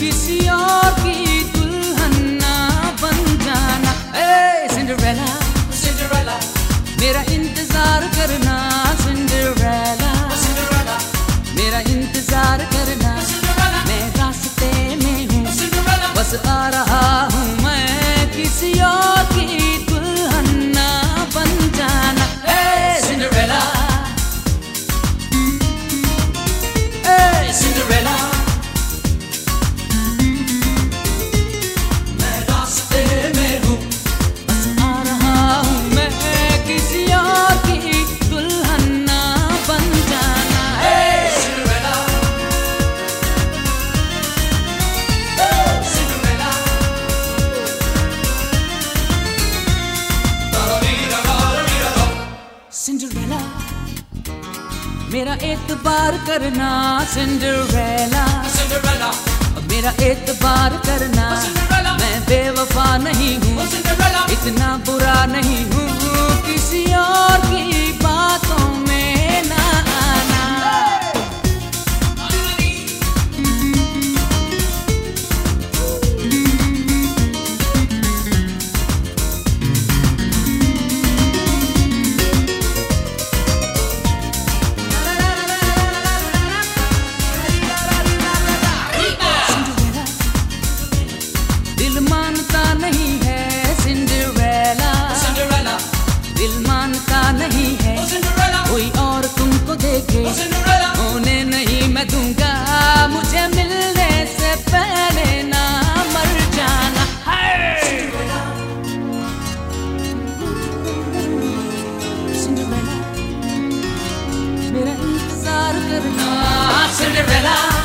किसी और की दुल्हन ना बन जाना। ए सिंड्रेला सिंड्रेला मेरा इंतज़ार करना सिंड्रेला सिंड्रेला मेरा इंतज़ार करना मैं रास्ते में हूँ। बस आ रहा मेरा एतबार करना सिंड्रेला। सिंडरेला। मेरा एतबार करना। मैं बेवफा नहीं हूँ। इतना बुरा नहीं हूँ। Cinderella.